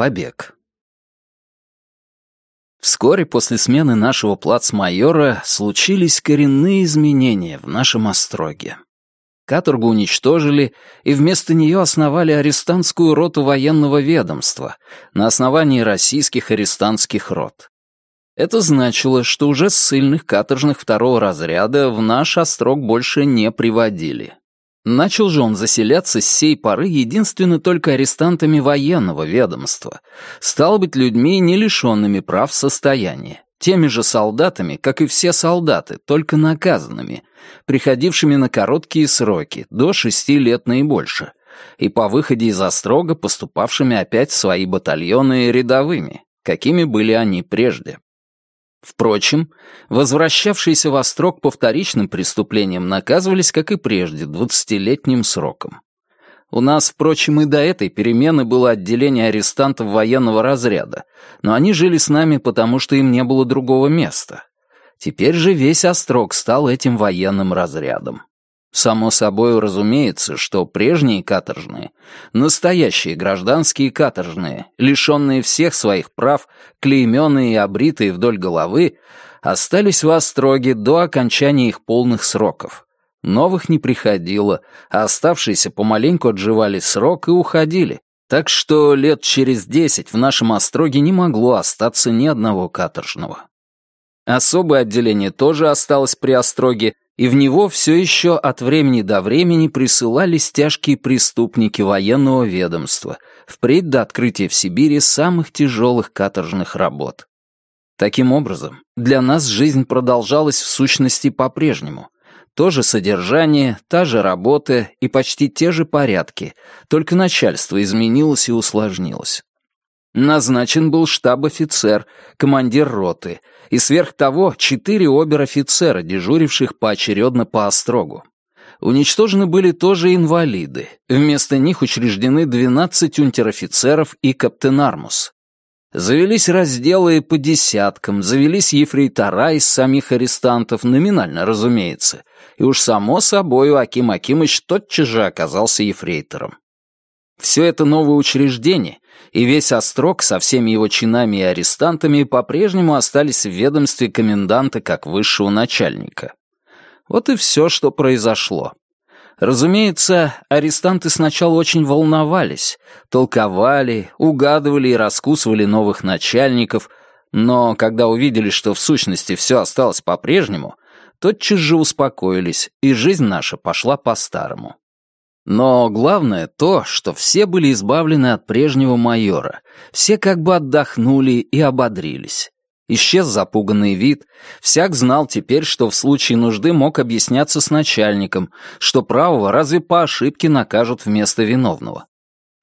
9. Побег. Вскоре после смены нашего плацмайора случились коренные изменения в нашем остроге. Каторгу уничтожили, и вместо нее основали арестантскую роту военного ведомства на основании российских арестантских рот. Это значило, что уже ссыльных каторжных второго разряда в наш острог больше не приводили. Начал же он заселяться с сей поры единственно только арестантами военного ведомства, стало быть, людьми, не лишенными прав состояния, теми же солдатами, как и все солдаты, только наказанными, приходившими на короткие сроки, до шести лет наибольше, и по выходе из острога поступавшими опять в свои батальоны рядовыми, какими были они прежде. Впрочем, возвращавшиеся во строк по вторичным преступлениям наказывались, как и прежде, двадцатилетним сроком. У нас, впрочем, и до этой перемены было отделение арестантов военного разряда, но они жили с нами, потому что им не было другого места. Теперь же весь острог стал этим военным разрядом. Само собой разумеется, что прежние каторжные, настоящие гражданские каторжные, лишенные всех своих прав, клейменные и обритые вдоль головы, остались в Остроге до окончания их полных сроков. Новых не приходило, а оставшиеся помаленьку отживали срок и уходили, так что лет через десять в нашем Остроге не могло остаться ни одного каторжного. Особое отделение тоже осталось при Остроге, и в него все еще от времени до времени присылались тяжкие преступники военного ведомства, впредь до открытия в Сибири самых тяжелых каторжных работ. Таким образом, для нас жизнь продолжалась в сущности по-прежнему. То же содержание, та же работа и почти те же порядки, только начальство изменилось и усложнилось. Назначен был штаб-офицер, командир роты, и сверх того четыре обер-офицера, дежуривших поочередно по острогу. Уничтожены были тоже инвалиды. Вместо них учреждены 12 унтер-офицеров и каптенармус. Завелись разделы по десяткам, завелись ефрейтора из самих арестантов, номинально, разумеется. И уж само собою Аким Акимыч тотчас же оказался ефрейтором. Все это новое учреждение и весь острог со всеми его чинами и арестантами по-прежнему остались в ведомстве коменданта как высшего начальника. Вот и все, что произошло. Разумеется, арестанты сначала очень волновались, толковали, угадывали и раскусывали новых начальников, но когда увидели, что в сущности все осталось по-прежнему, тотчас же успокоились, и жизнь наша пошла по-старому. Но главное то, что все были избавлены от прежнего майора, все как бы отдохнули и ободрились. Исчез запуганный вид, всяк знал теперь, что в случае нужды мог объясняться с начальником, что правого разве по ошибке накажут вместо виновного.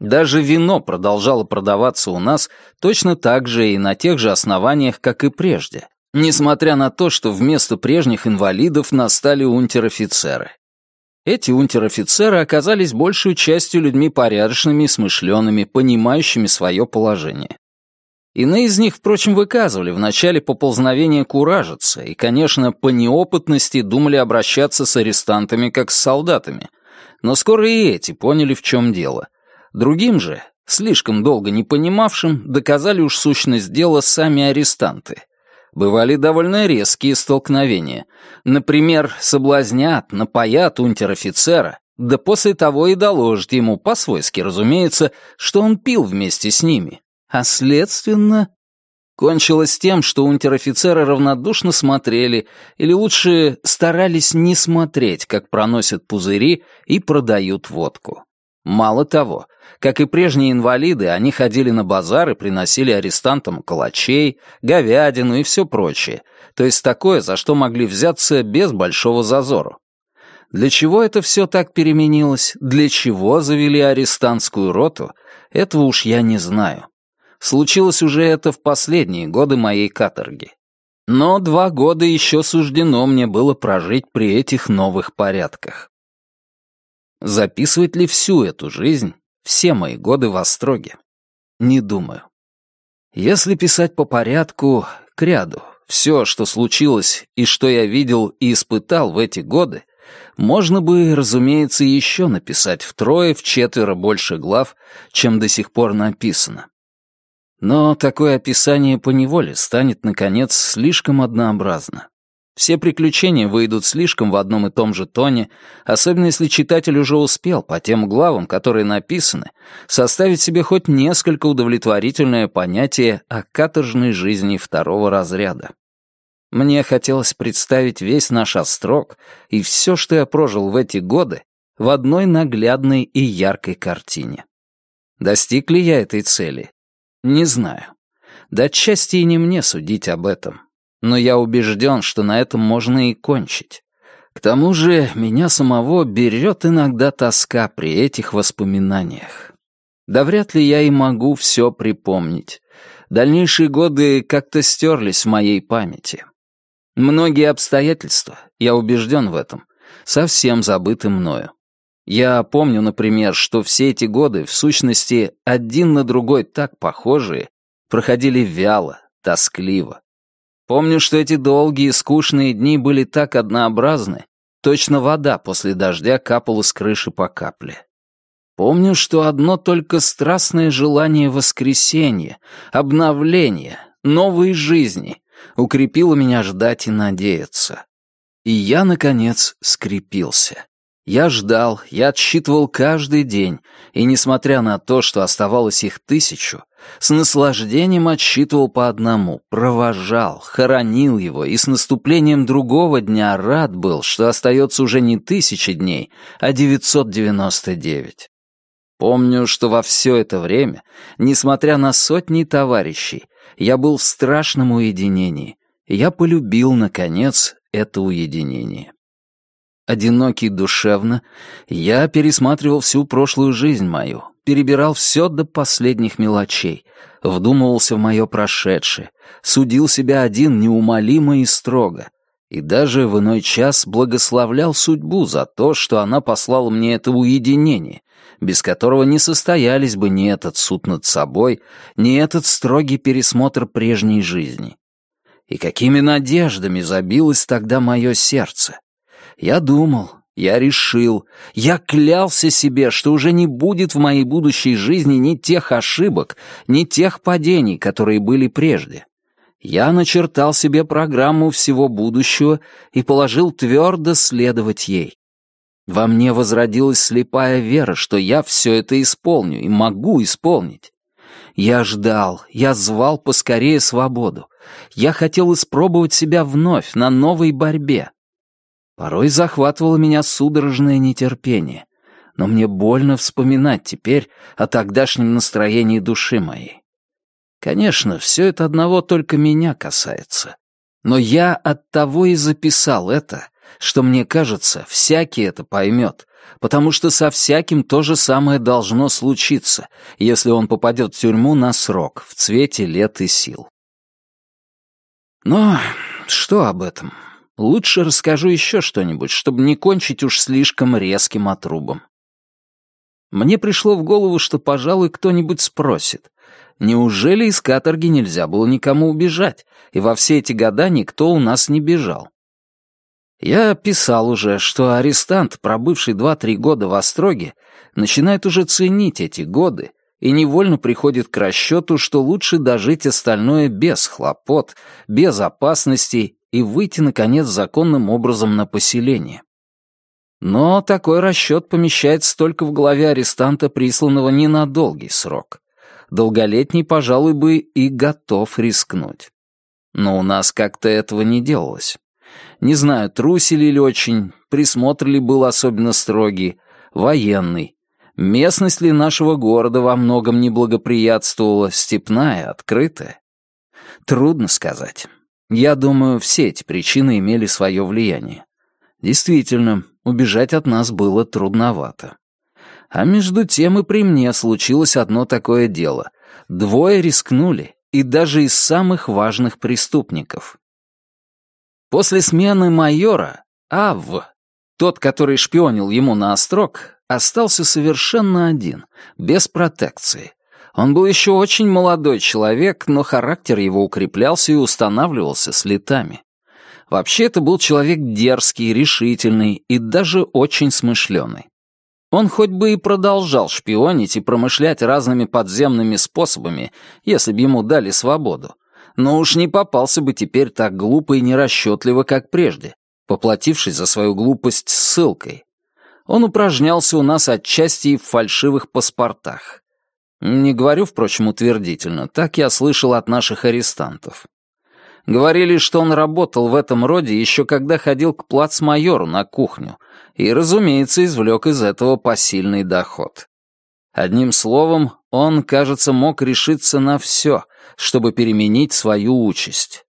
Даже вино продолжало продаваться у нас точно так же и на тех же основаниях, как и прежде, несмотря на то, что вместо прежних инвалидов настали унтер-офицеры. Эти унтер-офицеры оказались большей частью людьми порядочными и смышленными, понимающими свое положение. Иные из них, впрочем, выказывали в начале поползновения куражиться и, конечно, по неопытности думали обращаться с арестантами как с солдатами. Но скоро и эти поняли, в чем дело. Другим же, слишком долго не понимавшим, доказали уж сущность дела сами арестанты — бывали довольно резкие столкновения. Например, соблазнят, напоят унтер-офицера, да после того и доложат ему, по-свойски, разумеется, что он пил вместе с ними. А следственно... Кончилось тем, что унтер-офицеры равнодушно смотрели, или лучше старались не смотреть, как проносят пузыри и продают водку. Мало того, как и прежние инвалиды, они ходили на базар и приносили арестантам калачей, говядину и все прочее, то есть такое, за что могли взяться без большого зазора. Для чего это все так переменилось, для чего завели арестантскую роту, этого уж я не знаю. Случилось уже это в последние годы моей каторги. Но два года еще суждено мне было прожить при этих новых порядках. Записывать ли всю эту жизнь все мои годы в Остроге? Не думаю. Если писать по порядку, к ряду, все, что случилось и что я видел и испытал в эти годы, Можно бы, разумеется, еще написать втрое-вчетверо больше глав, чем до сих пор написано. Но такое описание поневоле станет, наконец, слишком однообразно. Все приключения выйдут слишком в одном и том же тоне, особенно если читатель уже успел по тем главам, которые написаны, составить себе хоть несколько удовлетворительное понятие о каторжной жизни второго разряда. Мне хотелось представить весь наш острог и все, что я прожил в эти годы, в одной наглядной и яркой картине. Достиг ли я этой цели? Не знаю. Да отчасти и не мне судить об этом но я убежден, что на этом можно и кончить. К тому же меня самого берет иногда тоска при этих воспоминаниях. Да вряд ли я и могу все припомнить. Дальнейшие годы как-то стерлись в моей памяти. Многие обстоятельства, я убежден в этом, совсем забыты мною. Я помню, например, что все эти годы, в сущности, один на другой так похожие, проходили вяло, тоскливо. Помню, что эти долгие, скучные дни были так однообразны, точно вода после дождя капала с крыши по капле. Помню, что одно только страстное желание воскресения, обновления, новой жизни укрепило меня ждать и надеяться. И я, наконец, скрепился. Я ждал, я отсчитывал каждый день, и, несмотря на то, что оставалось их тысячу, с наслаждением отсчитывал по одному, провожал, хоронил его, и с наступлением другого дня рад был, что остается уже не тысячи дней, а 999. Помню, что во все это время, несмотря на сотни товарищей, я был в страшном уединении, и я полюбил, наконец, это уединение. Одинокий душевно, я пересматривал всю прошлую жизнь мою, перебирал все до последних мелочей, вдумывался в мое прошедшее, судил себя один неумолимо и строго, и даже в иной час благословлял судьбу за то, что она послала мне это уединение, без которого не состоялись бы ни этот суд над собой, ни этот строгий пересмотр прежней жизни. И какими надеждами забилось тогда мое сердце. Я думал, я решил, я клялся себе, что уже не будет в моей будущей жизни ни тех ошибок, ни тех падений, которые были прежде. Я начертал себе программу всего будущего и положил твердо следовать ей. Во мне возродилась слепая вера, что я все это исполню и могу исполнить. Я ждал, я звал поскорее свободу. Я хотел испробовать себя вновь на новой борьбе. Порой захватывало меня судорожное нетерпение, но мне больно вспоминать теперь о тогдашнем настроении души моей. Конечно, все это одного только меня касается. Но я от того и записал это, что мне кажется, всякий это поймет, потому что со всяким то же самое должно случиться, если он попадет в тюрьму на срок, в цвете лет и сил. Но что об этом? Лучше расскажу еще что-нибудь, чтобы не кончить уж слишком резким отрубом. Мне пришло в голову, что, пожалуй, кто-нибудь спросит, неужели из каторги нельзя было никому убежать, и во все эти года никто у нас не бежал? Я писал уже, что арестант, пробывший два-три года в Остроге, начинает уже ценить эти годы и невольно приходит к расчету, что лучше дожить остальное без хлопот, без опасностей и выйти, наконец, законным образом на поселение. Но такой расчет помещается только в голове арестанта, присланного не на долгий срок. Долголетний, пожалуй, бы и готов рискнуть. Но у нас как-то этого не делалось. Не знаю, трусили ли очень, присмотр ли был особенно строгий, военный. Местность ли нашего города во многом не благоприятствовала, степная, открытая? Трудно сказать. Я думаю, все эти причины имели свое влияние. Действительно, убежать от нас было трудновато. А между тем и при мне случилось одно такое дело. Двое рискнули, и даже из самых важных преступников. После смены майора Ав, тот, который шпионил ему на острог, остался совершенно один, без протекции. Он был еще очень молодой человек, но характер его укреплялся и устанавливался с летами. Вообще это был человек дерзкий, решительный и даже очень смышленый. Он хоть бы и продолжал шпионить и промышлять разными подземными способами, если бы ему дали свободу, но уж не попался бы теперь так глупо и нерасчетливо, как прежде, поплатившись за свою глупость ссылкой. Он упражнялся у нас отчасти и в фальшивых паспортах. Не говорю, впрочем, утвердительно, так я слышал от наших арестантов. Говорили, что он работал в этом роде еще когда ходил к плацмайору на кухню и, разумеется, извлек из этого посильный доход. Одним словом, он, кажется, мог решиться на все, чтобы переменить свою участь.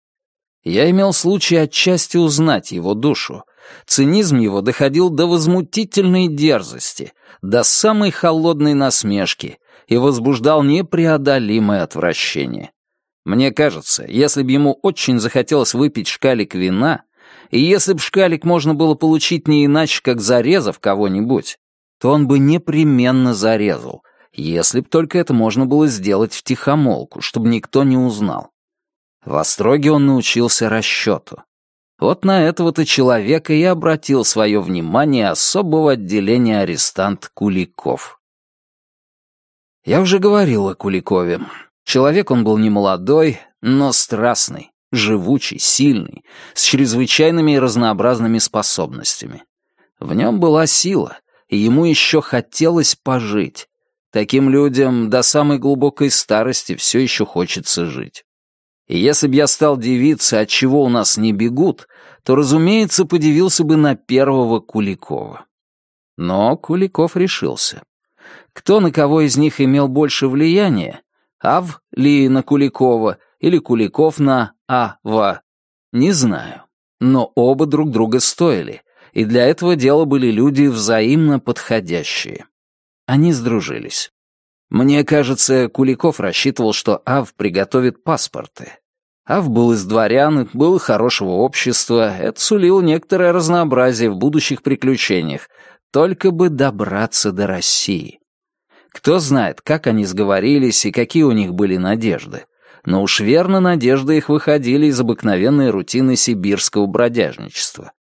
Я имел случай отчасти узнать его душу. Цинизм его доходил до возмутительной дерзости, до самой холодной насмешки и возбуждал непреодолимое отвращение. Мне кажется, если бы ему очень захотелось выпить шкалик вина, и если бы шкалик можно было получить не иначе, как зарезав кого-нибудь, то он бы непременно зарезал, если б только это можно было сделать в тихомолку, чтобы никто не узнал. В Остроге он научился расчету. Вот на этого-то человека и обратил свое внимание особого отделения арестант Куликов. Я уже говорил о Куликове. Человек он был не молодой, но страстный, живучий, сильный, с чрезвычайными и разнообразными способностями. В нем была сила, и ему еще хотелось пожить. Таким людям до самой глубокой старости все еще хочется жить. И если б я стал дивиться, от чего у нас не бегут, то, разумеется, подивился бы на первого Куликова. Но Куликов решился. Кто на кого из них имел больше влияния, Ав ли на Куликова или Куликов на Ава, не знаю. Но оба друг друга стоили, и для этого дела были люди взаимно подходящие. Они сдружились. Мне кажется, Куликов рассчитывал, что Ав приготовит паспорты. Ав был из дворян, был хорошего общества, это сулило некоторое разнообразие в будущих приключениях, только бы добраться до России. Кто знает, как они сговорились и какие у них были надежды. Но уж верно надежды их выходили из обыкновенной рутины сибирского бродяжничества.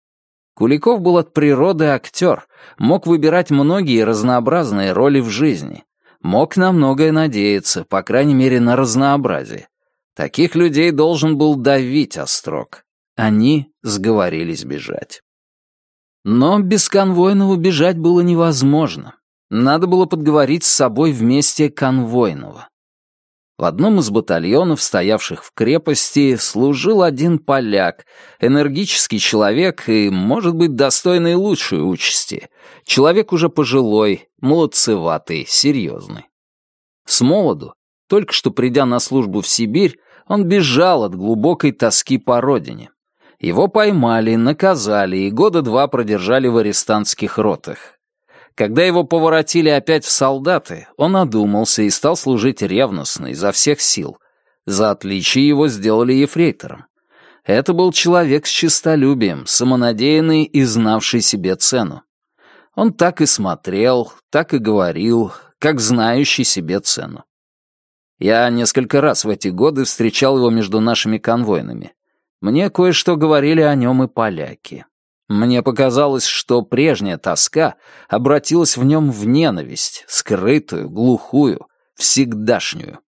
Куликов был от природы актер, мог выбирать многие разнообразные роли в жизни, мог на многое надеяться, по крайней мере, на разнообразие. Таких людей должен был давить Острог. Они сговорились бежать. Но без конвойного бежать было невозможно. Надо было подговорить с собой вместе конвойного. В одном из батальонов, стоявших в крепости, служил один поляк, энергический человек и, может быть, достойный лучшей участи. Человек уже пожилой, молодцеватый, серьезный. С молоду, только что придя на службу в Сибирь, он бежал от глубокой тоски по родине. Его поймали, наказали и года два продержали в арестантских ротах. Когда его поворотили опять в солдаты, он одумался и стал служить ревностно, изо всех сил. За отличие его сделали ефрейтором. Это был человек с честолюбием, самонадеянный и знавший себе цену. Он так и смотрел, так и говорил, как знающий себе цену. Я несколько раз в эти годы встречал его между нашими конвойными. Мне кое-что говорили о нем и поляки. Мне показалось, что прежняя тоска обратилась в нем в ненависть, скрытую, глухую, всегдашнюю.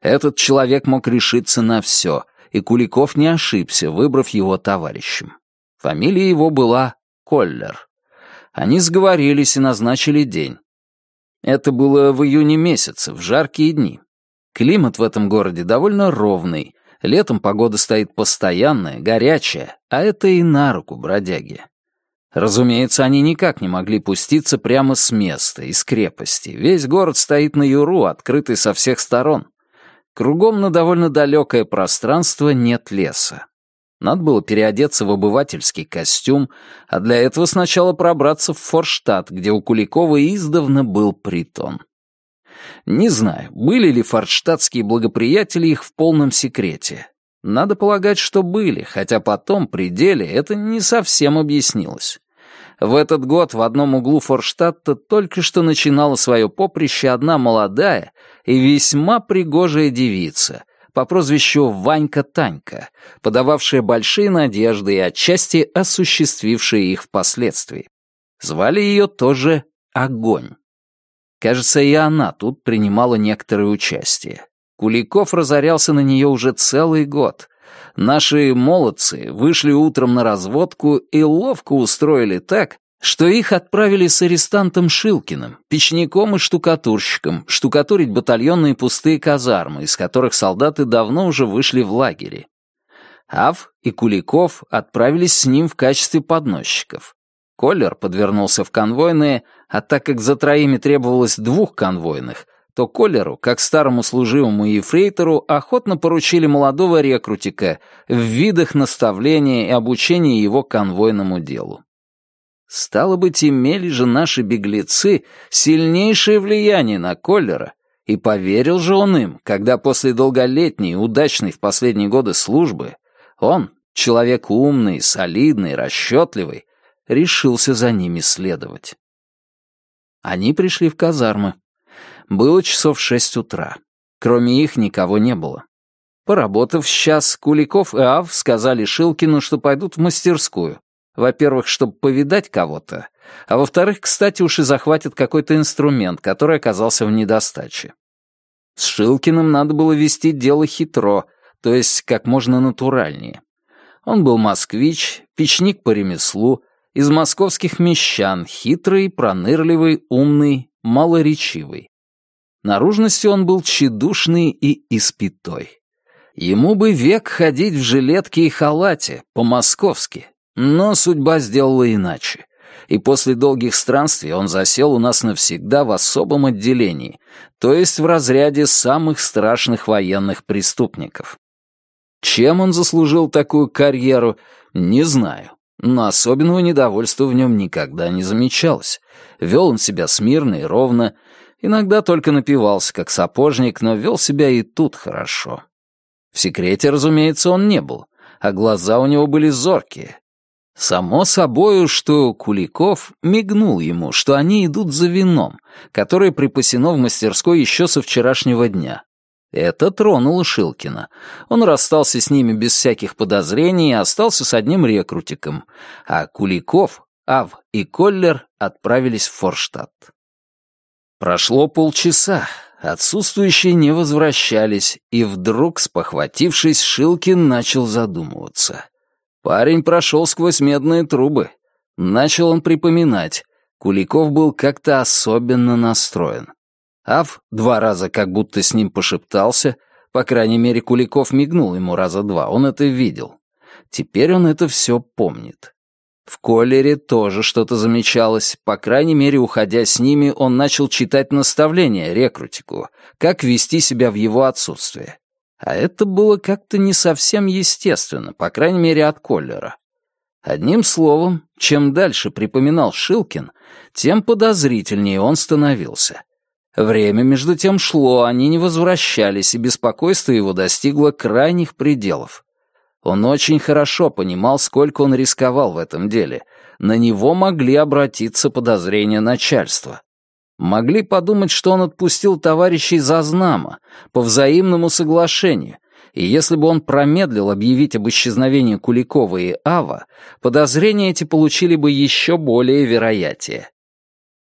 Этот человек мог решиться на все, и Куликов не ошибся, выбрав его товарищем. Фамилия его была Коллер. Они сговорились и назначили день. Это было в июне месяце, в жаркие дни. Климат в этом городе довольно ровный, Летом погода стоит постоянная, горячая, а это и на руку бродяги. Разумеется, они никак не могли пуститься прямо с места, из крепости. Весь город стоит на юру, открытый со всех сторон. Кругом на довольно далекое пространство нет леса. Надо было переодеться в обывательский костюм, а для этого сначала пробраться в Форштадт, где у Куликова издавна был притон. Не знаю, были ли форштадтские благоприятели их в полном секрете. Надо полагать, что были, хотя потом, при деле, это не совсем объяснилось. В этот год в одном углу Форштадта только что начинала свое поприще одна молодая и весьма пригожая девица, по прозвищу Ванька-Танька, подававшая большие надежды и отчасти осуществившая их впоследствии. Звали ее тоже Огонь. Кажется, и она тут принимала некоторое участие. Куликов разорялся на нее уже целый год. Наши молодцы вышли утром на разводку и ловко устроили так, что их отправили с арестантом Шилкиным, печником и штукатурщиком, штукатурить батальонные пустые казармы, из которых солдаты давно уже вышли в лагере. Ав и Куликов отправились с ним в качестве подносчиков. Коллер подвернулся в конвойные, а так как за троими требовалось двух конвойных, то Коллеру, как старому служивому ефрейтору, охотно поручили молодого рекрутика в видах наставления и обучения его конвойному делу. Стало быть, имели же наши беглецы сильнейшее влияние на Коллера, и поверил же он им, когда после долголетней и удачной в последние годы службы он, человек умный, солидный, расчетливый, решился за ними следовать. Они пришли в казармы. Было часов шесть утра. Кроме их никого не было. Поработав сейчас, Куликов и Ав сказали Шилкину, что пойдут в мастерскую, во-первых, чтобы повидать кого-то, а во-вторых, кстати, уж и захватят какой-то инструмент, который оказался в недостаче. С Шилкиным надо было вести дело хитро, то есть как можно натуральнее. Он был москвич, печник по ремеслу, из московских мещан, хитрый, пронырливый, умный, малоречивый. Наружности он был тщедушный и испитой. Ему бы век ходить в жилетке и халате, по-московски, но судьба сделала иначе. И после долгих странствий он засел у нас навсегда в особом отделении, то есть в разряде самых страшных военных преступников. Чем он заслужил такую карьеру, не знаю. Но особенного недовольства в нем никогда не замечалось. Вел он себя смирно и ровно, иногда только напивался, как сапожник, но вел себя и тут хорошо. В секрете, разумеется, он не был, а глаза у него были зоркие, Само собою, что Куликов мигнул ему, что они идут за вином, которое припасено в мастерской еще со вчерашнего дня. Это тронуло Шилкина. Он расстался с ними без всяких подозрений и остался с одним рекрутиком, а Куликов, Ав и Коллер отправились в Форштадт. Прошло полчаса, отсутствующие не возвращались, и вдруг, спохватившись, Шилкин начал задумываться — Парень прошел сквозь медные трубы. Начал он припоминать. Куликов был как-то особенно настроен. Ав два раза как будто с ним пошептался, по крайней мере, Куликов мигнул ему раза два, он это видел. Теперь он это все помнит. В Колере тоже что-то замечалось, по крайней мере, уходя с ними, он начал читать наставления рекрутику, как вести себя в его отсутствие. А это было как-то не совсем естественно, по крайней мере, от Коллера. Одним словом, чем дальше припоминал Шилкин, тем подозрительнее он становился. Время между тем шло, они не возвращались, и беспокойство его достигло крайних пределов. Он очень хорошо понимал, сколько он рисковал в этом деле. На него могли обратиться подозрения начальства. Могли подумать, что он отпустил товарищей за знамо, по взаимному соглашению, и если бы он промедлил объявить об исчезновении Куликова и Ава, подозрения эти получили бы еще более вероятие.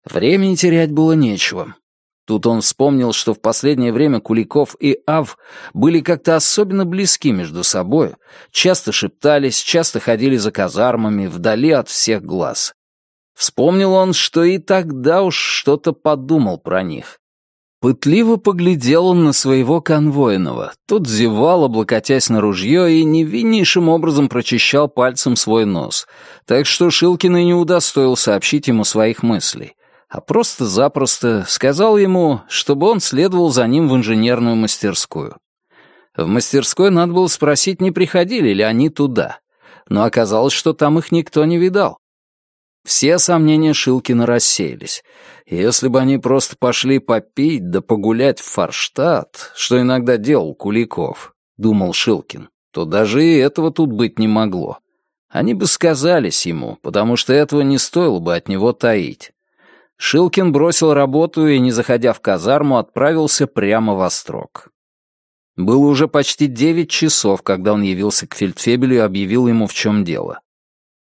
Времени терять было нечего. Тут он вспомнил, что в последнее время Куликов и Ав были как-то особенно близки между собой, часто шептались, часто ходили за казармами, вдали от всех глаз. Вспомнил он, что и тогда уж что-то подумал про них. Пытливо поглядел он на своего конвойного. Тот зевал, облокотясь на ружье, и невиннейшим образом прочищал пальцем свой нос. Так что Шилкин и не удостоил сообщить ему своих мыслей, а просто-запросто сказал ему, чтобы он следовал за ним в инженерную мастерскую. В мастерской надо было спросить, не приходили ли они туда. Но оказалось, что там их никто не видал. Все сомнения Шилкина рассеялись. Если бы они просто пошли попить да погулять в Форштадт, что иногда делал Куликов, думал Шилкин, то даже и этого тут быть не могло. Они бы сказались ему, потому что этого не стоило бы от него таить. Шилкин бросил работу и, не заходя в казарму, отправился прямо во строк. Было уже почти девять часов, когда он явился к фельдфебелю и объявил ему, в чем дело.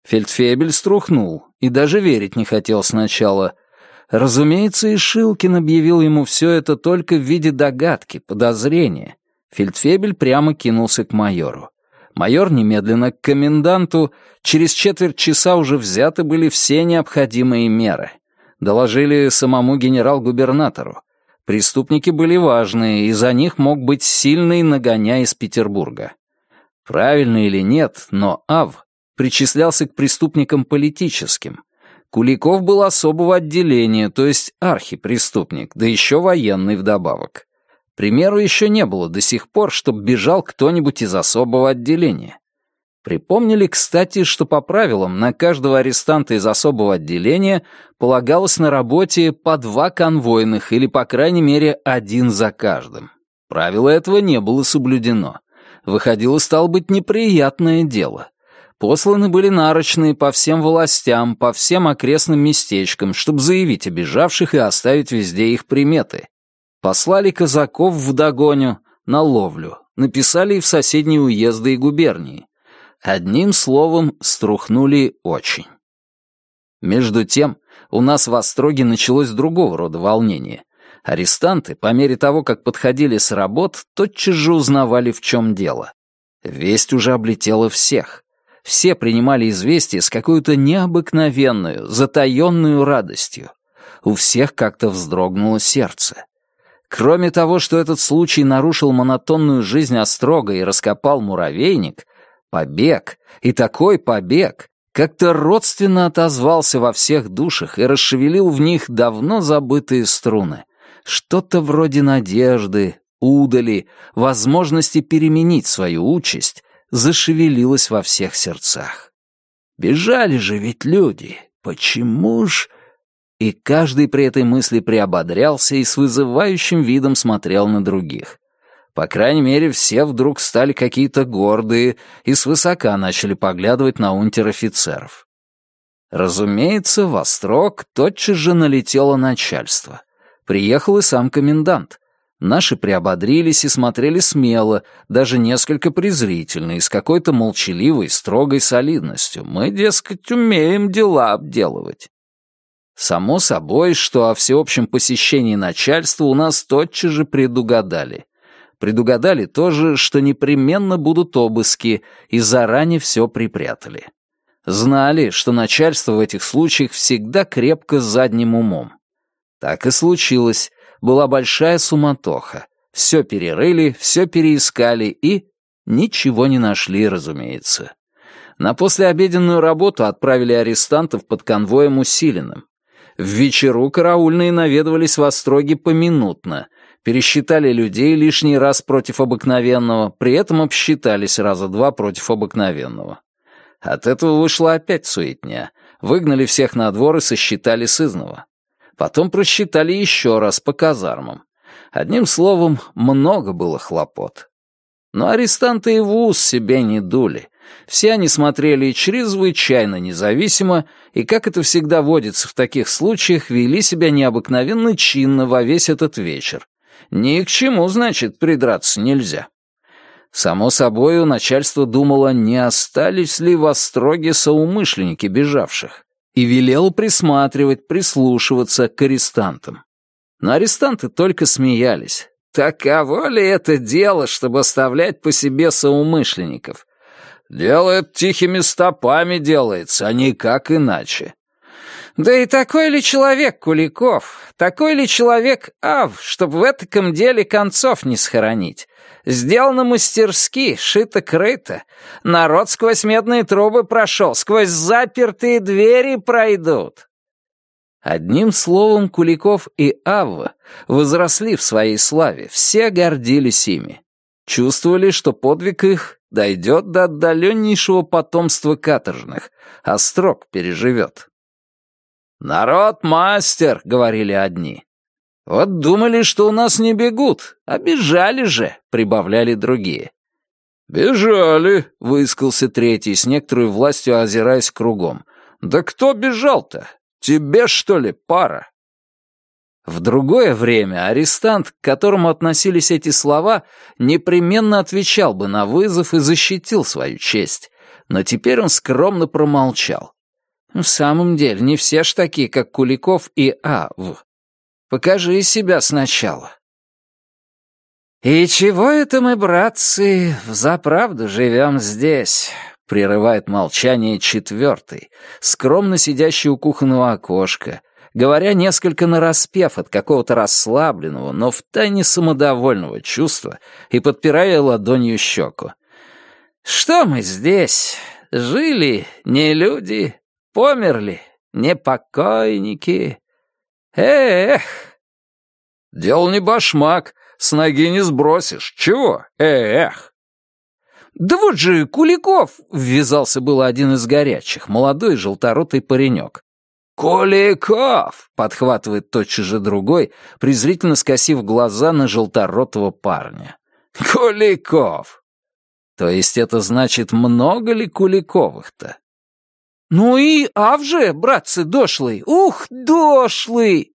Фельдфебель струхнул и даже верить не хотел сначала. Разумеется, и Шилкин объявил ему все это только в виде догадки, подозрения. Фельдфебель прямо кинулся к майору. Майор немедленно к коменданту. Через четверть часа уже взяты были все необходимые меры. Доложили самому генерал-губернатору. Преступники были важные, и за них мог быть сильный нагоняй из Петербурга. Правильно или нет, но Ав причислялся к преступникам политическим. Куликов был особого отделения, то есть архипреступник, да еще военный вдобавок. Примеру еще не было до сих пор, чтобы бежал кто-нибудь из особого отделения. Припомнили, кстати, что по правилам на каждого арестанта из особого отделения полагалось на работе по два конвойных или, по крайней мере, один за каждым. Правило этого не было соблюдено. Выходило, стало быть, неприятное дело. Посланы были нарочные по всем властям, по всем окрестным местечкам, чтобы заявить обижавших и оставить везде их приметы. Послали казаков в догоню, на ловлю, написали и в соседние уезды и губернии. Одним словом, струхнули очень. Между тем, у нас в Остроге началось другого рода волнение. Арестанты, по мере того, как подходили с работ, тотчас же узнавали, в чем дело. Весть уже облетела всех. Все принимали известие с какой-то необыкновенную, затаенную радостью. У всех как-то вздрогнуло сердце. Кроме того, что этот случай нарушил монотонную жизнь Острога и раскопал муравейник, Побег, и такой побег, как-то родственно отозвался во всех душах и расшевелил в них давно забытые струны. Что-то вроде надежды, удали, возможности переменить свою участь зашевелилось во всех сердцах. Бежали же ведь люди, почему ж... И каждый при этой мысли приободрялся и с вызывающим видом смотрел на других. По крайней мере, все вдруг стали какие-то гордые и свысока начали поглядывать на унтер-офицеров. Разумеется, в Острог тотчас же налетело начальство. Приехал и сам комендант. Наши приободрились и смотрели смело, даже несколько презрительно и с какой-то молчаливой, строгой солидностью. Мы, дескать, умеем дела обделывать. Само собой, что о всеобщем посещении начальства у нас тотчас же предугадали предугадали тоже, что непременно будут обыски, и заранее все припрятали. Знали, что начальство в этих случаях всегда крепко задним умом. Так и случилось. Была большая суматоха. Все перерыли, все переискали и... Ничего не нашли, разумеется. На послеобеденную работу отправили арестантов под конвоем усиленным. В вечеру караульные наведывались в Остроге поминутно, пересчитали людей лишний раз против обыкновенного, при этом обсчитались раза два против обыкновенного. От этого вышла опять суетня. Выгнали всех на двор и сосчитали сызного. Потом просчитали еще раз по казармам. Одним словом, много было хлопот. Но арестанты и в ус себе не дули. Все они смотрели чрезвычайно независимо, и, как это всегда водится в таких случаях, вели себя необыкновенно чинно во весь этот вечер, ни к чему, значит, придраться нельзя. Само собой, у начальства думало, не остались ли в Остроге соумышленники бежавших, и велело присматривать, прислушиваться к арестантам. Но арестанты только смеялись. Таково ли это дело, чтобы оставлять по себе соумышленников? Дело это тихими стопами делается, а никак иначе. Да и такой ли человек Куликов, такой ли человек Ав, чтобы в этом деле концов не схоронить? Сделано мастерски, шито-крыто. Народ сквозь медные трубы прошел, сквозь запертые двери пройдут. Одним словом, Куликов и Авва возросли в своей славе, все гордились ими. Чувствовали, что подвиг их дойдет до отдаленнейшего потомства каторжных, а строк переживет. «Народ мастер», — говорили одни. «Вот думали, что у нас не бегут, а бежали же», — прибавляли другие. «Бежали», — выискался третий, с некоторой властью озираясь кругом. «Да кто бежал-то? Тебе, что ли, пара?» В другое время арестант, к которому относились эти слова, непременно отвечал бы на вызов и защитил свою честь, но теперь он скромно промолчал. В самом деле, не все ж такие, как Куликов и Ав. Покажи себя сначала. «И чего это мы, братцы, взаправду живем здесь?» — прерывает молчание четвертый, скромно сидящий у кухонного окошка, говоря несколько нараспев от какого-то расслабленного, но втайне самодовольного чувства и подпирая ладонью щеку. «Что мы здесь? Жили не люди, померли не покойники. Эх!» «Дело не башмак, с ноги не сбросишь. Чего? Эх!» «Да вот же Куликов!» — ввязался было один из горячих, молодой желторотый паренек. «Куликов!» — подхватывает тотчас же другой, презрительно скосив глаза на желторотого парня. «Куликов!» То есть это значит, много ли Куликовых-то? «Ну и авже, братцы дошлый! Ух, дошлый!»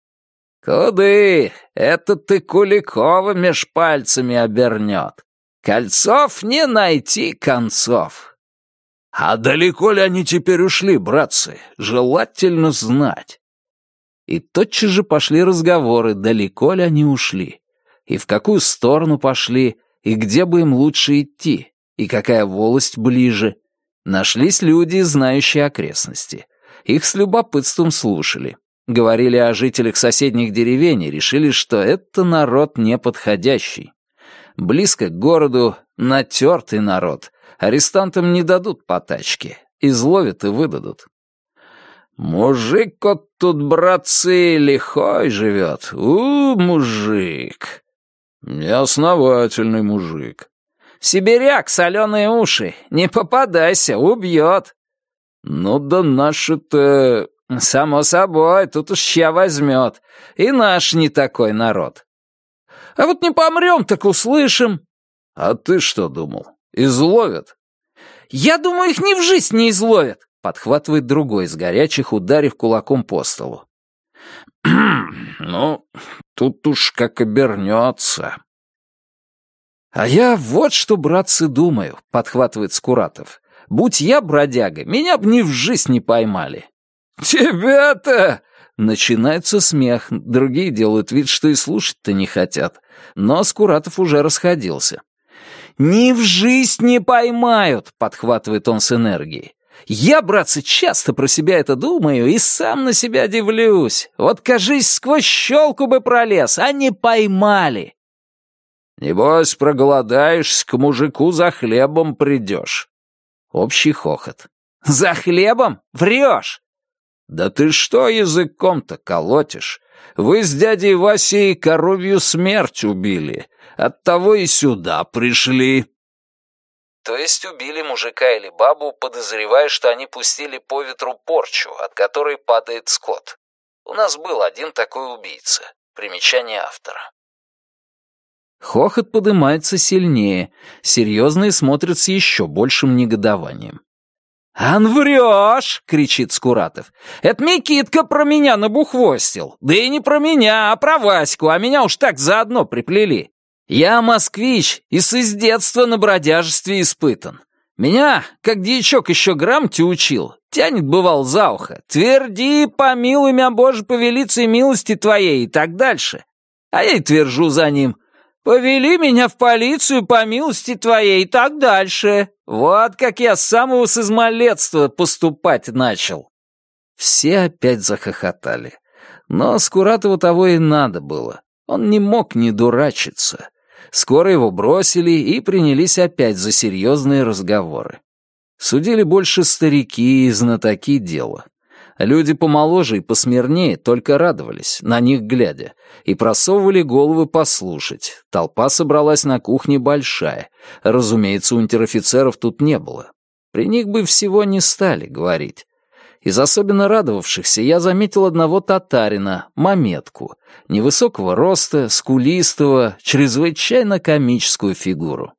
«Куды? Это ты Куликова меж пальцами обернет. Кольцов не найти концов. А далеко ли они теперь ушли, братцы? Желательно знать. И тотчас же пошли разговоры, далеко ли они ушли, и в какую сторону пошли, и где бы им лучше идти, и какая волость ближе. Нашлись люди, знающие окрестности. Их с любопытством слушали. Говорили о жителях соседних деревень и решили, что это народ неподходящий. Близко к городу натертый народ, Арестантам не дадут по тачке. Изловят и выдадут. Мужик вот тут, братцы, лихой живет. У, мужик. Неосновательный мужик. Сибиряк, соленые уши. Не попадайся, убьет. Ну да наши-то... Само собой, тут уж ща возьмет. И наш не такой народ. А вот не помрем, так услышим. А ты что думал? Изловят?» «Я думаю, их ни в жизнь не изловят», — подхватывает другой из горячих, ударив кулаком по столу. «Ну, тут уж как обернется». «А я вот что, братцы, думаю», — подхватывает Скуратов. «Будь я бродяга, меня б ни в жизнь не поймали». «Тебя-то!» Начинается смех, другие делают вид, что и слушать-то не хотят. Но Скуратов уже расходился. «Ни в жизнь не поймают», — подхватывает он с энергией. «Я, братцы, часто про себя это думаю и сам на себя дивлюсь. Вот, кажись, сквозь щелку бы пролез, а не поймали». «Небось, проголодаешься, к мужику за хлебом придешь». Общий хохот. «За хлебом? Врешь!» «Да ты что языком-то колотишь? Вы с дядей Васей коровью смерть убили. Оттого и сюда пришли». То есть убили мужика или бабу, подозревая, что они пустили по ветру порчу, от которой падает скот. У нас был один такой убийца. Примечание автора. Хохот подымается сильнее, серьезные смотрят с еще большим негодованием. «Ан врешь!» — кричит Скуратов. «Это Микитка про меня набухвостил. Да и не про меня, а про Ваську, а меня уж так заодно приплели. Я москвич и с из детства на бродяжестве испытан. Меня, как дьячок еще грамоте учил, тянет, бывал, за ухо. Тверди, помилуй меня, Боже, повелицы милости твоей и так дальше. А я и твержу за ним. Повели меня в полицию по милости твоей и так дальше. Вот как я с самого с измалетства поступать начал. Все опять захохотали. Но Скуратову того и надо было. Он не мог не дурачиться. Скоро его бросили и принялись опять за серьезные разговоры. Судили больше старики и знатоки дела. Люди помоложе и посмирнее только радовались, на них глядя, и просовывали головы послушать. Толпа собралась на кухне большая. Разумеется, унтер-офицеров тут не было. При них бы всего не стали говорить. Из особенно радовавшихся я заметил одного татарина, Маметку, невысокого роста, скулистого, чрезвычайно комическую фигуру.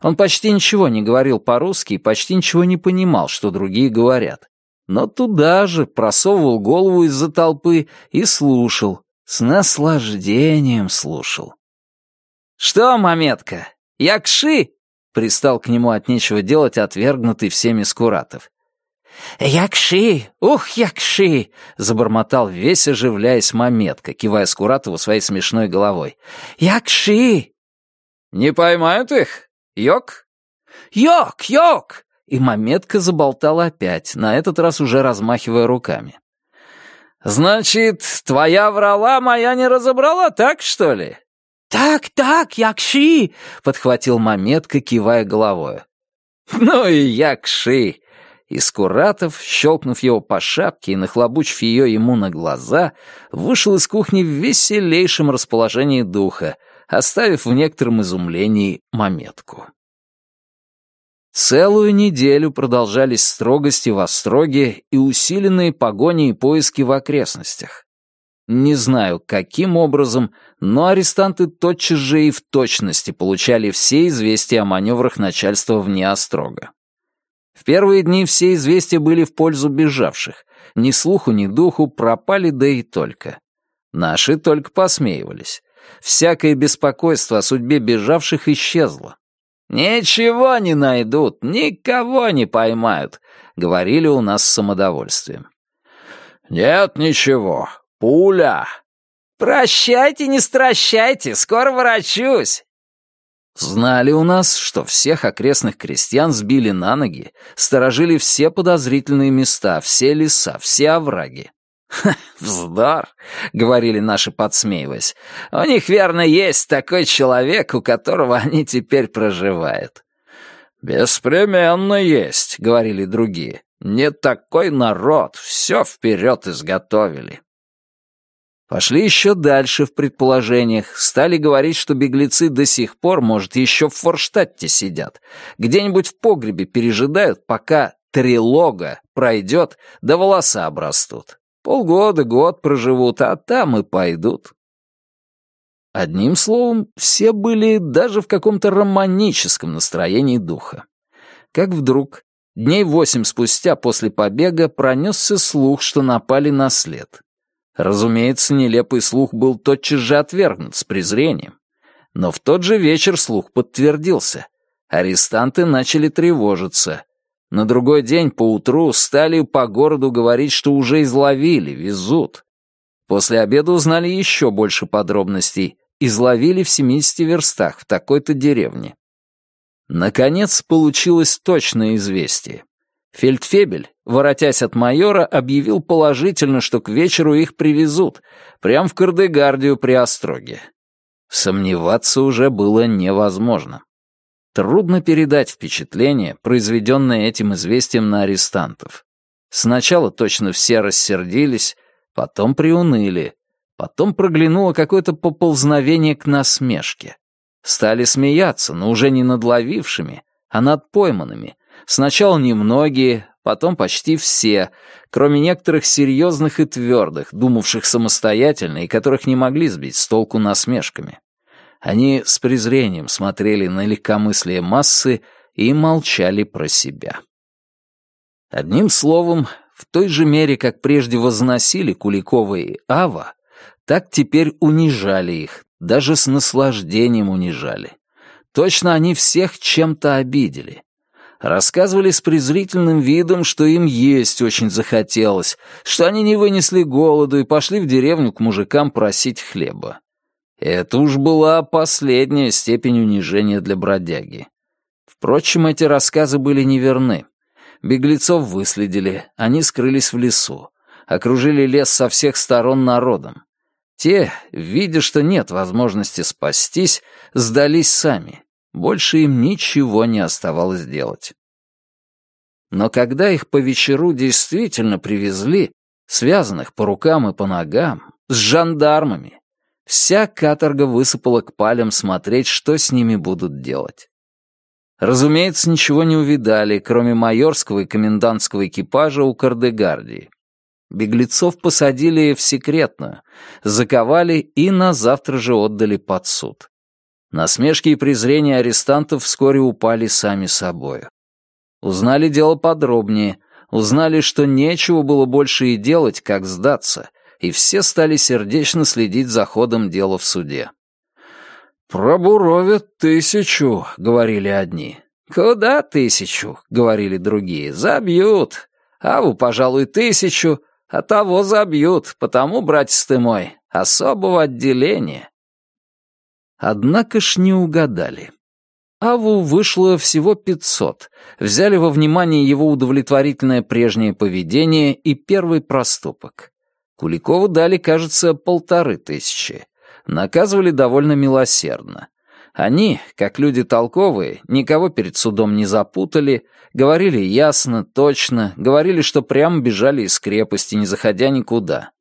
Он почти ничего не говорил по-русски и почти ничего не понимал, что другие говорят. Но туда же просовывал голову из-за толпы и слушал. С наслаждением слушал. «Что, маметка, якши?» — пристал к нему от нечего делать отвергнутый всеми Скуратов. «Якши! Ух, якши!» — забормотал весь, оживляясь Маметка, кивая Скуратову своей смешной головой. «Якши!» «Не поймают их? Йок?» «Йок! Йок!» И Маметка заболтала опять, на этот раз уже размахивая руками. «Значит, твоя врала, моя не разобрала, так что ли?» «Так, так, якши!» — подхватил Маметка, кивая головой. «Ну и якши!» И Скуратов, щелкнув его по шапке и нахлобучив ее ему на глаза, вышел из кухни в веселейшем расположении духа, оставив в некотором изумлении Маметку. Целую неделю продолжались строгости в Остроге и усиленные погони и поиски в окрестностях. Не знаю, каким образом, но арестанты тотчас же и в точности получали все известия о маневрах начальства вне Острога. В первые дни все известия были в пользу бежавших. Ни слуху, ни духу пропали, да и только. Наши только посмеивались. Всякое беспокойство о судьбе бежавших исчезло. «Ничего не найдут, никого не поймают», — говорили у нас с самодовольствием. «Нет ничего, пуля». «Прощайте, не стращайте, скоро ворочусь». Знали у нас, что всех окрестных крестьян сбили на ноги, сторожили все подозрительные места, все леса, все овраги. «Вздор», — говорили наши, подсмеиваясь. «У них, верно, есть такой человек, у которого они теперь проживают». «Беспременно есть», — говорили другие. «Не такой народ, все вперед изготовили». Пошли еще дальше в предположениях, стали говорить, что беглецы до сих пор, может, еще в Форштадте сидят, где-нибудь в погребе пережидают, пока трилога пройдет, да волоса обрастут. Полгода, год проживут, а там и пойдут. Одним словом, все были даже в каком-то романическом настроении духа. Как вдруг, дней восемь спустя после побега, пронесся слух, что напали на след. Разумеется, нелепый слух был тотчас же отвергнут с презрением. Но в тот же вечер слух подтвердился. Арестанты начали тревожиться. На другой день поутру стали по городу говорить, что уже изловили, везут. После обеда узнали еще больше подробностей. Изловили в 70 верстах в такой-то деревне. Наконец получилось точное известие. Фельдфебель, воротясь от майора, объявил положительно, что к вечеру их привезут, прямо в Кардегардию при Остроге. Сомневаться уже было невозможно. Трудно передать впечатление, произведенное этим известием на арестантов. Сначала точно все рассердились, потом приуныли, потом проглянуло какое-то поползновение к насмешке. Стали смеяться, но уже не над ловившими, а над пойманными. Сначала немногие, потом почти все, кроме некоторых серьезных и твердых, думавших самостоятельно и которых не могли сбить с толку насмешками. Они с презрением смотрели на легкомыслие массы и молчали про себя. Одним словом, в той же мере, как прежде возносили Куликова и Ава, так теперь унижали их, даже с наслаждением унижали. Точно они всех чем-то обидели. Рассказывали с презрительным видом, что им есть очень захотелось, что они не вынесли голоду и пошли в деревню к мужикам просить хлеба. Это уж была последняя степень унижения для бродяги. Впрочем, эти рассказы были неверны. Беглецов выследили, они скрылись в лесу, окружили лес со всех сторон народом. Те, видя, что нет возможности спастись, сдались сами. Больше им ничего не оставалось делать. Но когда их по вечеру действительно привезли, связанных по рукам и по ногам, с жандармами, Вся каторга высыпала к палям смотреть, что с ними будут делать. Разумеется, ничего не увидали, кроме майорского и комендантского экипажа у Кардегардии. Беглецов посадили в секретную, заковали и на завтра же отдали под суд. Насмешки и презрения арестантов вскоре упали сами собою. Узнали дело подробнее, узнали, что нечего было больше и делать, как сдаться, и все стали сердечно следить за ходом дела в суде. «Пробуровят тысячу», — говорили одни. «Куда тысячу?» — говорили другие. «Забьют. Аву, пожалуй, тысячу, а того забьют, потому, братец ты мой, особого отделения». Однако ж не угадали. Аву вышло всего пятьсот. Взяли во внимание его удовлетворительное прежнее поведение и первый проступок. Куликову дали, кажется, полторы тысячи. Наказывали довольно милосердно. Они, как люди толковые, никого перед судом не запутали, говорили ясно, точно, говорили, что прямо бежали из крепости, не заходя никуда.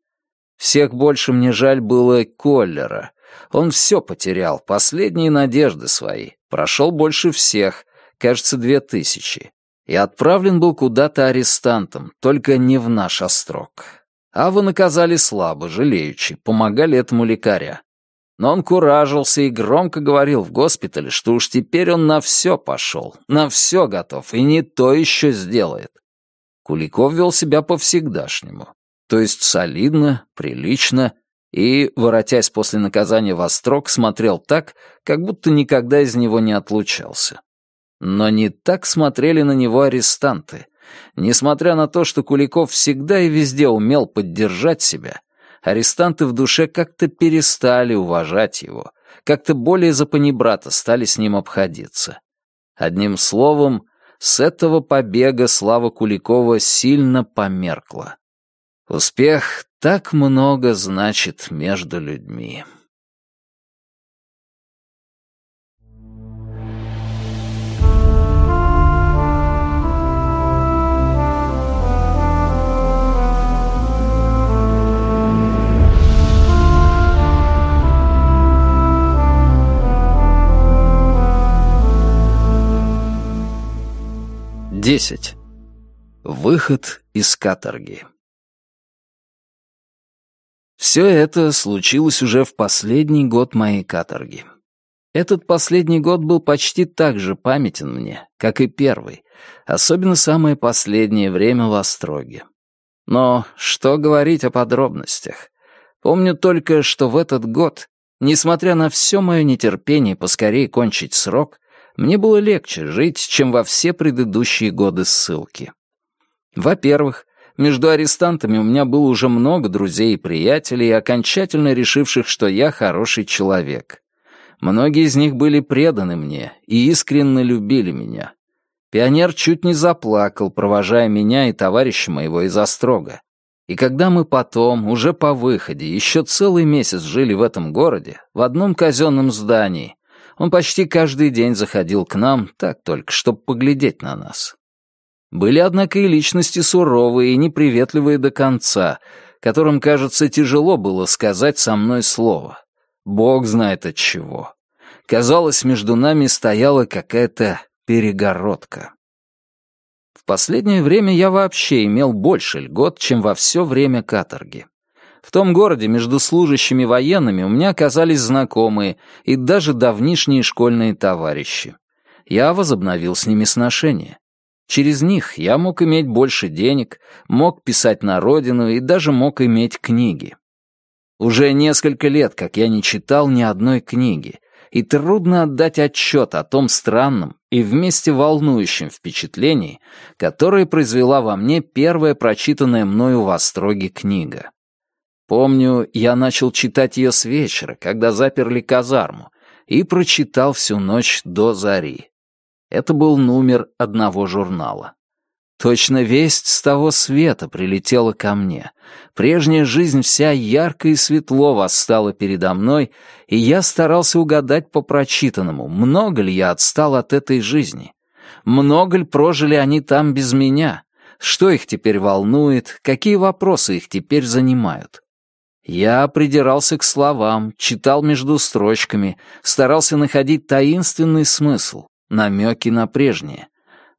Всех больше мне жаль было Коллера. Он все потерял, последние надежды свои, прошел больше всех, кажется, две тысячи. И отправлен был куда-то арестантом, только не в наш острог. Аву наказали слабо, жалеючи, помогали этому лекаря. Но он куражился и громко говорил в госпитале, что уж теперь он на все пошел, на все готов, и не то еще сделает. Куликов вел себя по-всегдашнему, то есть солидно, прилично, и, воротясь после наказания во строк, смотрел так, как будто никогда из него не отлучался. Но не так смотрели на него арестанты. Несмотря на то, что Куликов всегда и везде умел поддержать себя, арестанты в душе как-то перестали уважать его, как-то более за панибрата стали с ним обходиться. Одним словом, с этого побега слава Куликова сильно померкла. Успех так много значит между людьми. Десять. Выход из каторги. Все это случилось уже в последний год моей каторги. Этот последний год был почти так же памятен мне, как и первый, особенно самое последнее время в Остроге. Но что говорить о подробностях? Помню только, что в этот год, несмотря на все мое нетерпение поскорее кончить срок, мне было легче жить, чем во все предыдущие годы ссылки. Во-первых, между арестантами у меня было уже много друзей и приятелей, окончательно решивших, что я хороший человек. Многие из них были преданы мне и искренне любили меня. Пионер чуть не заплакал, провожая меня и товарища моего из Острога. И когда мы потом, уже по выходе, еще целый месяц жили в этом городе, в одном казенном здании, он почти каждый день заходил к нам, так только, чтобы поглядеть на нас. Были, однако, и личности суровые и неприветливые до конца, которым, кажется, тяжело было сказать со мной слово. Бог знает от чего. Казалось, между нами стояла какая-то перегородка. В последнее время я вообще имел больше льгот, чем во все время каторги. В том городе между служащими военными у меня оказались знакомые и даже давнишние школьные товарищи. Я возобновил с ними сношения. Через них я мог иметь больше денег, мог писать на родину и даже мог иметь книги. Уже несколько лет, как я не читал ни одной книги, и трудно отдать отчет о том странном и вместе волнующем впечатлении, которое произвела во мне первая прочитанная мною в Остроге книга. Помню, я начал читать ее с вечера, когда заперли казарму, и прочитал всю ночь до зари. Это был номер одного журнала. Точно весть с того света прилетела ко мне. Прежняя жизнь вся ярко и светло восстала передо мной, и я старался угадать по прочитанному, много ли я отстал от этой жизни. Много ли прожили они там без меня? Что их теперь волнует? Какие вопросы их теперь занимают? Я придирался к словам, читал между строчками, старался находить таинственный смысл, намеки на прежнее.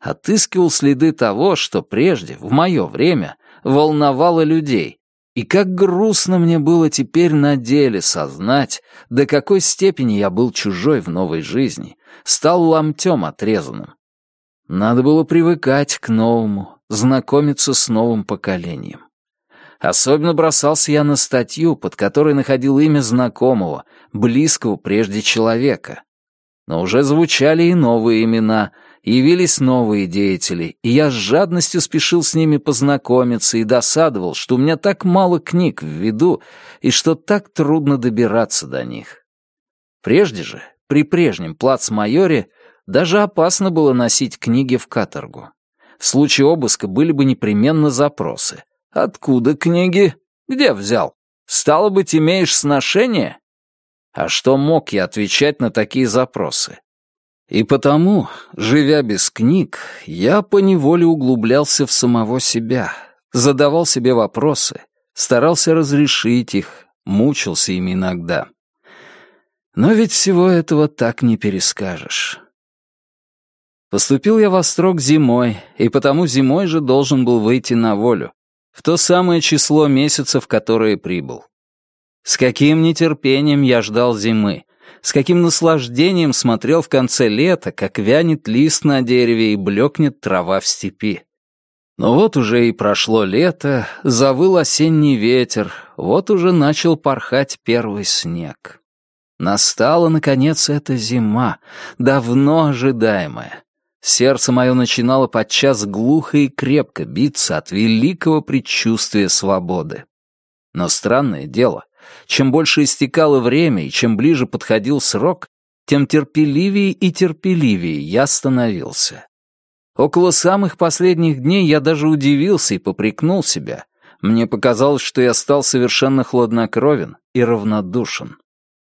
Отыскивал следы того, что прежде, в мое время, волновало людей. И как грустно мне было теперь на деле сознать, до какой степени я был чужой в новой жизни, стал ломтем отрезанным. Надо было привыкать к новому, знакомиться с новым поколением. Особенно бросался я на статью, под которой находил имя знакомого, близкого прежде человека. Но уже звучали и новые имена, явились новые деятели, и я с жадностью спешил с ними познакомиться и досадовал, что у меня так мало книг в виду и что так трудно добираться до них. Прежде же, при прежнем плацмайоре, даже опасно было носить книги в каторгу. В случае обыска были бы непременно запросы. «Откуда книги? Где взял? Стало быть, имеешь сношение?» А что мог я отвечать на такие запросы? И потому, живя без книг, я поневоле углублялся в самого себя, задавал себе вопросы, старался разрешить их, мучился ими иногда. Но ведь всего этого так не перескажешь. Поступил я во строк зимой, и потому зимой же должен был выйти на волю, в то самое число месяцев, в которое прибыл. С каким нетерпением я ждал зимы, с каким наслаждением смотрел в конце лета, как вянет лист на дереве и блекнет трава в степи. Но вот уже и прошло лето, завыл осенний ветер, вот уже начал порхать первый снег. Настала, наконец, эта зима, давно ожидаемая. Сердце мое начинало подчас глухо и крепко биться от великого предчувствия свободы. Но странное дело, чем больше истекало время и чем ближе подходил срок, тем терпеливее и терпеливее я становился. Около самых последних дней я даже удивился и попрекнул себя. Мне показалось, что я стал совершенно хладнокровен и равнодушен.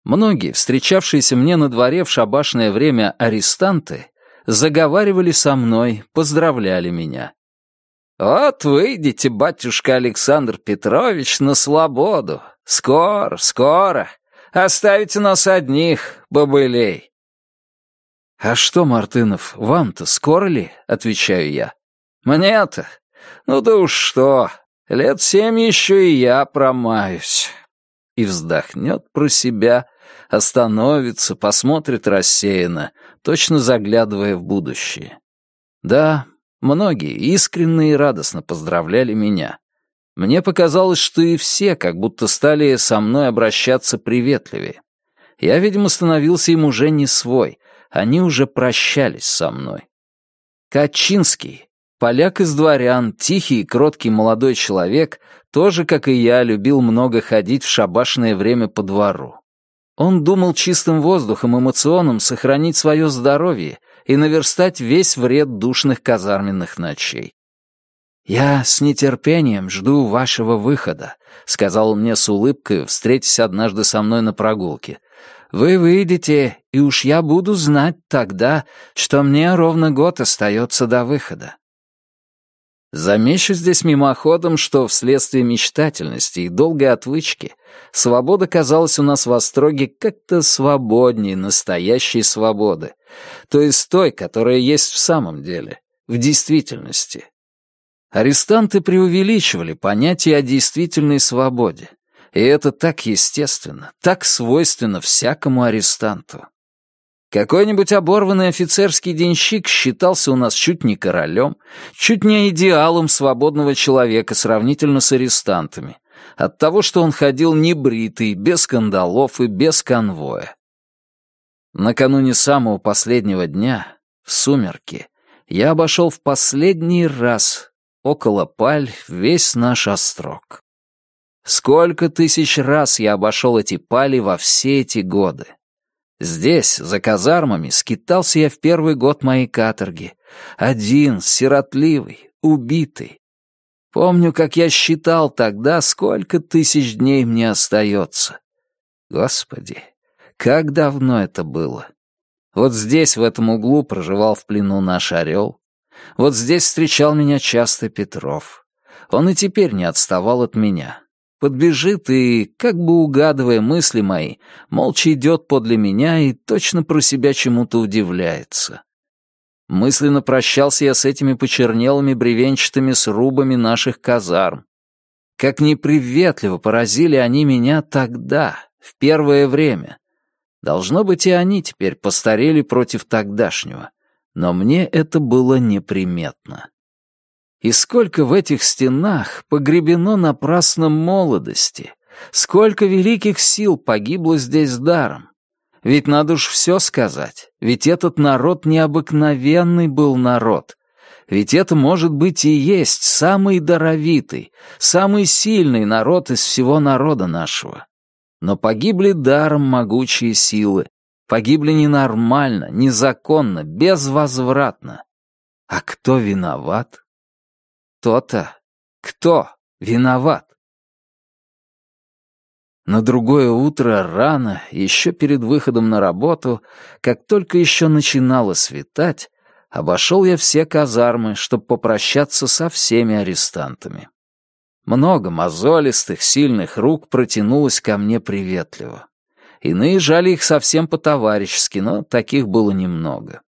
Многие, встречавшиеся мне на дворе в шабашное время арестанты, заговаривали со мной, поздравляли меня. «Вот выйдете, батюшка Александр Петрович, на свободу. Скоро, скоро. Оставите нас одних, бобылей». «А что, Мартынов, вам-то скоро ли?» — отвечаю я. «Мне-то? Ну да уж что, лет семь еще и я промаюсь». И вздохнет про себя, остановится, посмотрит рассеянно, точно заглядывая в будущее. Да, многие искренне и радостно поздравляли меня. Мне показалось, что и все как будто стали со мной обращаться приветливее. Я, видимо, становился им уже не свой, они уже прощались со мной. Качинский, поляк из дворян, тихий и кроткий молодой человек, тоже, как и я, любил много ходить в шабашное время по двору. Он думал чистым воздухом эмоционом сохранить свое здоровье и наверстать весь вред душных казарменных ночей. «Я с нетерпением жду вашего выхода», — сказал он мне с улыбкой, встретясь однажды со мной на прогулке. «Вы выйдете, и уж я буду знать тогда, что мне ровно год остается до выхода. Замечу здесь мимоходом, что вследствие мечтательности и долгой отвычки свобода казалась у нас в Остроге как-то свободнее настоящей свободы, то есть той, которая есть в самом деле, в действительности. Арестанты преувеличивали понятие о действительной свободе, и это так естественно, так свойственно всякому арестанту. Какой-нибудь оборванный офицерский денщик считался у нас чуть не королем, чуть не идеалом свободного человека сравнительно с арестантами, от того, что он ходил небритый, без скандалов и без конвоя. Накануне самого последнего дня, в сумерки, я обошел в последний раз около паль весь наш острог. Сколько тысяч раз я обошел эти пали во все эти годы. Здесь, за казармами, скитался я в первый год моей каторги. Один, сиротливый, убитый. Помню, как я считал тогда, сколько тысяч дней мне остается. Господи, как давно это было. Вот здесь, в этом углу, проживал в плену наш орел. Вот здесь встречал меня часто Петров. Он и теперь не отставал от меня подбежит и, как бы угадывая мысли мои, молча идет подле меня и точно про себя чему-то удивляется. Мысленно прощался я с этими почернелыми бревенчатыми срубами наших казарм. Как неприветливо поразили они меня тогда, в первое время. Должно быть, и они теперь постарели против тогдашнего, но мне это было неприметно. И сколько в этих стенах погребено напрасно молодости, сколько великих сил погибло здесь даром. Ведь надо уж все сказать, ведь этот народ необыкновенный был народ. Ведь это, может быть, и есть самый даровитый, самый сильный народ из всего народа нашего. Но погибли даром могучие силы, погибли ненормально, незаконно, безвозвратно. А кто виноват? Кто-то. Кто виноват? На другое утро рано, еще перед выходом на работу, как только еще начинало светать, обошел я все казармы, чтобы попрощаться со всеми арестантами. Много мозолистых, сильных рук протянулось ко мне приветливо. Иные жали их совсем по-товарищески, но таких было немного.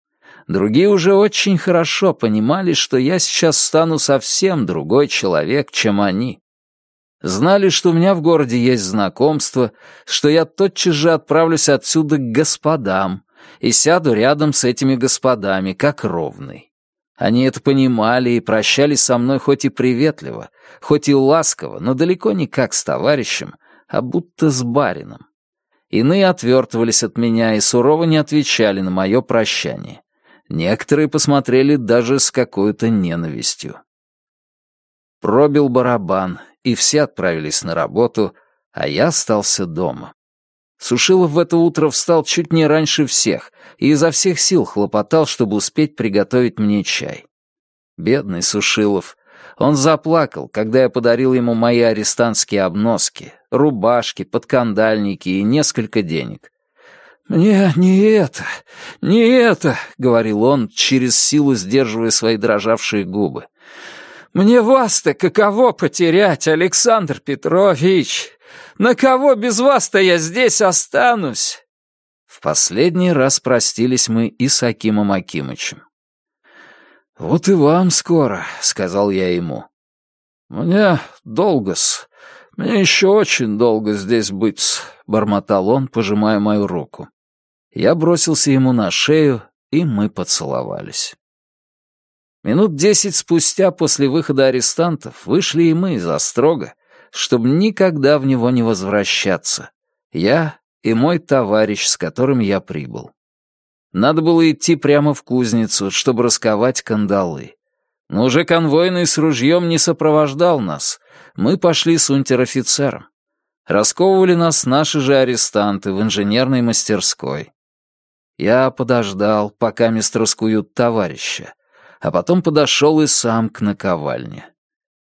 Другие уже очень хорошо понимали, что я сейчас стану совсем другой человек, чем они. Знали, что у меня в городе есть знакомство, что я тотчас же отправлюсь отсюда к господам и сяду рядом с этими господами, как ровный. Они это понимали и прощались со мной хоть и приветливо, хоть и ласково, но далеко не как с товарищем, а будто с барином. Иные отвертывались от меня и сурово не отвечали на мое прощание. Некоторые посмотрели даже с какой-то ненавистью. Пробил барабан, и все отправились на работу, а я остался дома. Сушилов в это утро встал чуть не раньше всех и изо всех сил хлопотал, чтобы успеть приготовить мне чай. Бедный Сушилов. Он заплакал, когда я подарил ему мои арестантские обноски, рубашки, подкандальники и несколько денег. «Мне не это, не это», — говорил он, через силу сдерживая свои дрожавшие губы. «Мне вас-то каково потерять, Александр Петрович? На кого без вас-то я здесь останусь?» В последний раз простились мы и с Акимом Акимычем. «Вот и вам скоро», — сказал я ему. «Мне долго-с, мне еще очень долго здесь быть-с», — бормотал он, пожимая мою руку. Я бросился ему на шею, и мы поцеловались. Минут десять спустя после выхода арестантов вышли и мы из Острога, чтобы никогда в него не возвращаться. Я и мой товарищ, с которым я прибыл. Надо было идти прямо в кузницу, чтобы расковать кандалы. Но уже конвойный с ружьем не сопровождал нас. Мы пошли с унтер-офицером. Расковывали нас наши же арестанты в инженерной мастерской. Я подождал, пока мест раскуют товарища, а потом подошел и сам к наковальне.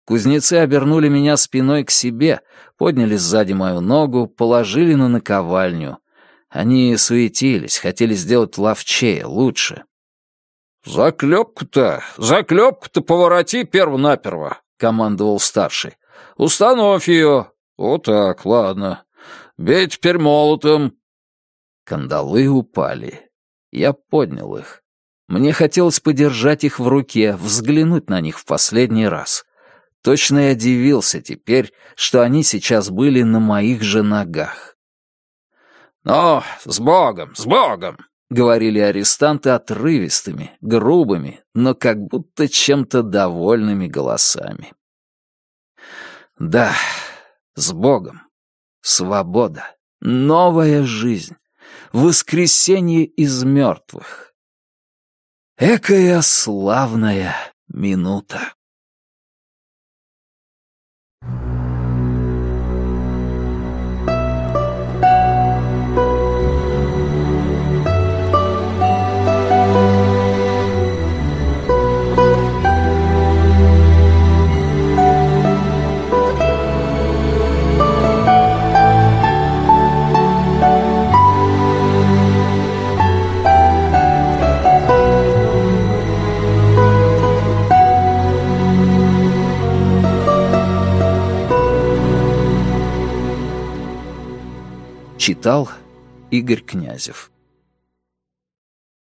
Кузнецы обернули меня спиной к себе, подняли сзади мою ногу, положили на наковальню. Они суетились, хотели сделать ловчее, лучше. «Заклепку-то, заклепку-то повороти перво-наперво», — командовал старший. «Установь ее. Вот так, ладно. Бей теперь молотом, Кандалы упали. Я поднял их. Мне хотелось подержать их в руке, взглянуть на них в последний раз. Точно я удивился теперь, что они сейчас были на моих же ногах. «Ну, с Богом, с Богом!» — говорили арестанты отрывистыми, грубыми, но как будто чем-то довольными голосами. Да, с Богом. Свобода. Новая жизнь воскресенье из мертвых. Экая славная минута. Читал Игорь Князев